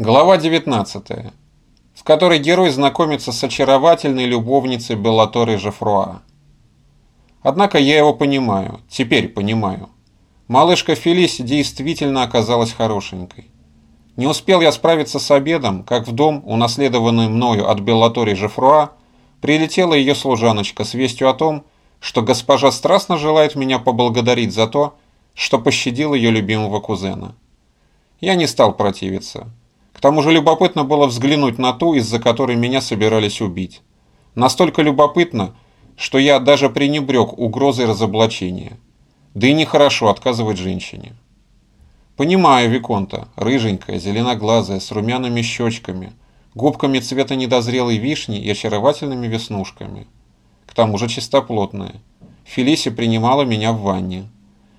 Глава 19, в которой герой знакомится с очаровательной любовницей Беллаторы Жефруа. Однако я его понимаю, теперь понимаю. Малышка Фелиси действительно оказалась хорошенькой. Не успел я справиться с обедом, как в дом, унаследованный мною от Беллатори Жефруа, прилетела ее служаночка с вестью о том, что госпожа страстно желает меня поблагодарить за то, что пощадил ее любимого кузена. Я не стал противиться. К тому же любопытно было взглянуть на ту, из-за которой меня собирались убить. Настолько любопытно, что я даже пренебрег угрозой разоблачения. Да и нехорошо отказывать женщине. Понимаю Виконта, рыженькая, зеленоглазая, с румяными щечками, губками цвета недозрелой вишни и очаровательными веснушками. К тому же чистоплотная. Фелиси принимала меня в ванне.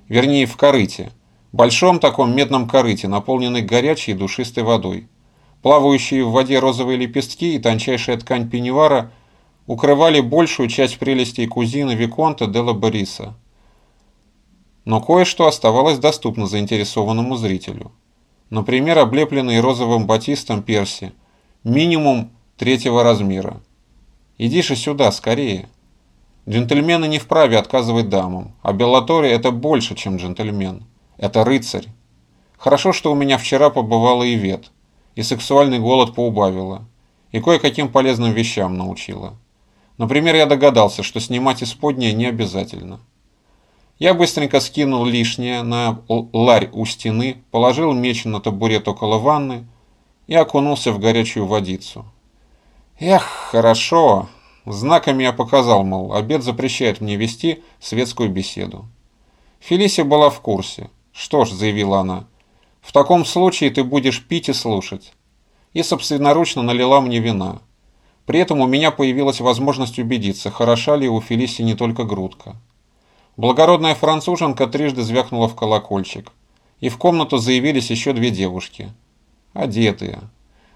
Вернее, в корыте – большом таком медном корыте, наполненной горячей душистой водой. Плавающие в воде розовые лепестки и тончайшая ткань пеньюара укрывали большую часть прелестей кузины Виконта де ла Бориса. Но кое-что оставалось доступно заинтересованному зрителю. Например, облепленный розовым батистом перси, минимум третьего размера. Иди же сюда, скорее. Джентльмены не вправе отказывать дамам, а Беллатори это больше, чем джентльмен. Это рыцарь. Хорошо, что у меня вчера побывала и вет, и сексуальный голод поубавила, и кое-каким полезным вещам научила. Например, я догадался, что снимать исподнее не обязательно. Я быстренько скинул лишнее на ларь у стены, положил меч на табурет около ванны и окунулся в горячую водицу. Эх, хорошо. Знаками я показал, мол, обед запрещает мне вести светскую беседу. Фелисия была в курсе. «Что ж», — заявила она, — «в таком случае ты будешь пить и слушать». И собственноручно налила мне вина. При этом у меня появилась возможность убедиться, хороша ли у Фелиси не только грудка. Благородная француженка трижды звякнула в колокольчик, и в комнату заявились еще две девушки. Одетые.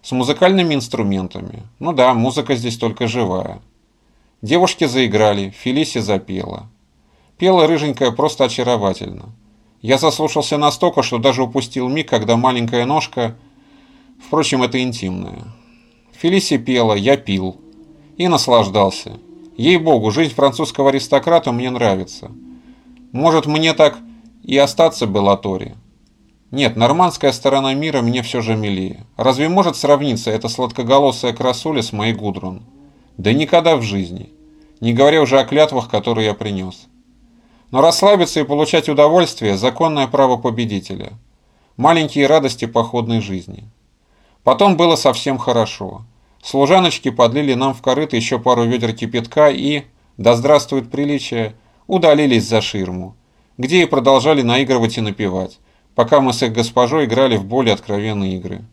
С музыкальными инструментами. Ну да, музыка здесь только живая. Девушки заиграли, Фелиси запела. Пела рыженькая просто очаровательно. Я заслушался настолько, что даже упустил миг, когда маленькая ножка... Впрочем, это интимное. Фелиси пела, я пил. И наслаждался. Ей-богу, жизнь французского аристократа мне нравится. Может, мне так и остаться Беллатори? Нет, нормандская сторона мира мне все же милее. Разве может сравниться эта сладкоголосая красуля с моей Гудрун? Да никогда в жизни. Не говоря уже о клятвах, которые я принес. Но расслабиться и получать удовольствие – законное право победителя. Маленькие радости походной жизни. Потом было совсем хорошо. Служаночки подлили нам в корыто еще пару ведер кипятка и, да здравствует приличие, удалились за ширму, где и продолжали наигрывать и напевать, пока мы с их госпожой играли в более откровенные игры.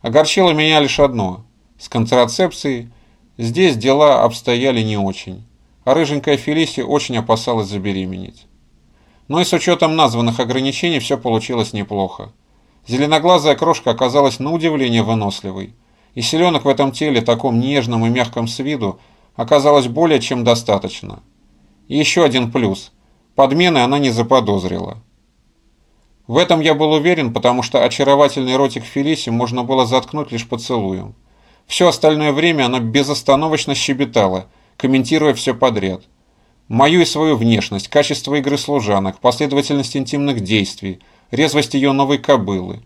Огорчило меня лишь одно – с контрацепцией здесь дела обстояли не очень а рыженькая Фелисия очень опасалась забеременеть. Но и с учетом названных ограничений все получилось неплохо. Зеленоглазая крошка оказалась на удивление выносливой, и селенок в этом теле, таком нежном и мягком с виду, оказалось более чем достаточно. И еще один плюс – подмены она не заподозрила. В этом я был уверен, потому что очаровательный ротик Фелиси можно было заткнуть лишь поцелуем. Все остальное время она безостановочно щебетала – комментируя все подряд. Мою и свою внешность, качество игры служанок, последовательность интимных действий, резвость ее новой кобылы,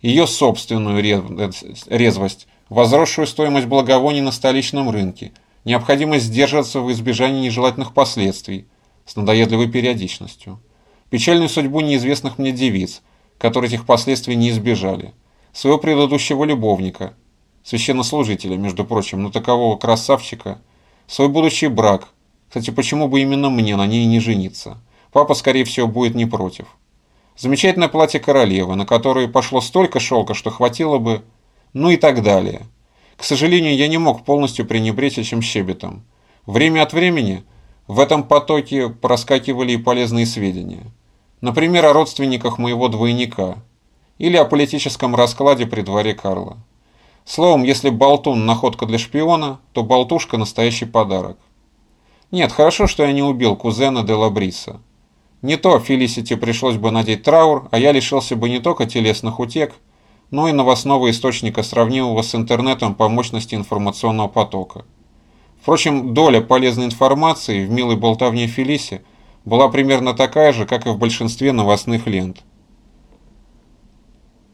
ее собственную резвость, возросшую стоимость благовоний на столичном рынке, необходимость сдерживаться в избежании нежелательных последствий с надоедливой периодичностью, печальную судьбу неизвестных мне девиц, которые этих последствий не избежали, своего предыдущего любовника, священнослужителя, между прочим, но такового красавчика – свой будущий брак. Кстати, почему бы именно мне на ней не жениться? Папа, скорее всего, будет не против. Замечательное платье королевы, на которое пошло столько шелка, что хватило бы... Ну и так далее. К сожалению, я не мог полностью пренебречь этим щебетом. Время от времени в этом потоке проскакивали и полезные сведения. Например, о родственниках моего двойника. Или о политическом раскладе при дворе Карла. Словом, если болтун – находка для шпиона, то болтушка – настоящий подарок. Нет, хорошо, что я не убил кузена де Лабриса. Не то Фелисити пришлось бы надеть траур, а я лишился бы не только телесных утек, но и новостного источника, сравнимого с интернетом по мощности информационного потока. Впрочем, доля полезной информации в милой болтовне Фелиси была примерно такая же, как и в большинстве новостных лент.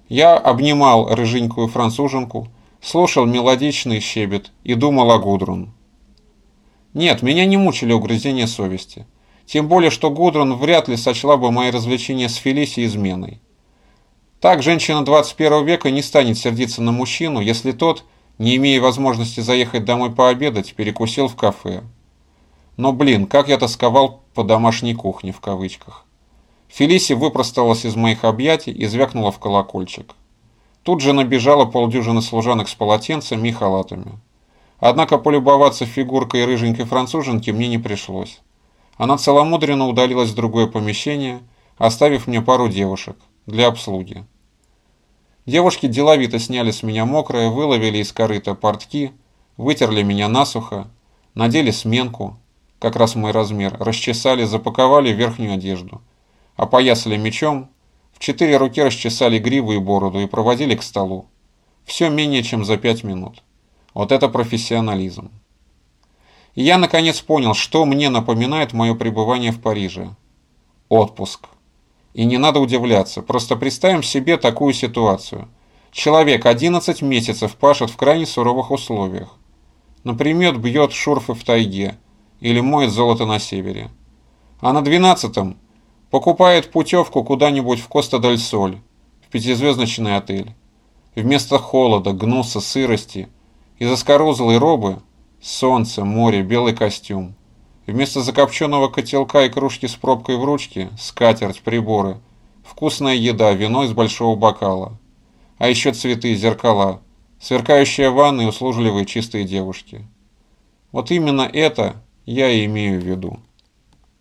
Я обнимал рыженькую француженку, слушал мелодичный щебет и думал о Гудрун. Нет, меня не мучили угрызения совести. Тем более, что Гудрун вряд ли сочла бы мои развлечения с Фелисией изменой. Так женщина 21 века не станет сердиться на мужчину, если тот, не имея возможности заехать домой пообедать, перекусил в кафе. Но, блин, как я тосковал по домашней кухне в кавычках. Фелисия выпросталась из моих объятий и звякнула в колокольчик. Тут же набежала полдюжины служанок с полотенцами и халатами. Однако полюбоваться фигуркой рыженькой француженки мне не пришлось. Она целомудренно удалилась в другое помещение, оставив мне пару девушек для обслуги. Девушки деловито сняли с меня мокрое, выловили из корыта портки, вытерли меня насухо, надели сменку, как раз мой размер, расчесали, запаковали верхнюю одежду, опоясали мечом, четыре руки расчесали гриву и бороду и проводили к столу. Все менее чем за пять минут. Вот это профессионализм. И я наконец понял, что мне напоминает мое пребывание в Париже. Отпуск. И не надо удивляться, просто представим себе такую ситуацию. Человек 11 месяцев пашет в крайне суровых условиях. Например, бьет шурфы в тайге или моет золото на севере. А на 12 покупает путевку куда-нибудь в Коста-дель-Соль, в пятизвездочный отель. Вместо холода, гнуса, сырости и заскорузлой робы – Солнце, море, белый костюм. Вместо закопченного котелка и кружки с пробкой в ручке – скатерть, приборы. Вкусная еда, вино из большого бокала. А еще цветы, зеркала. Сверкающая ванна и услужливые чистые девушки. Вот именно это я и имею в виду.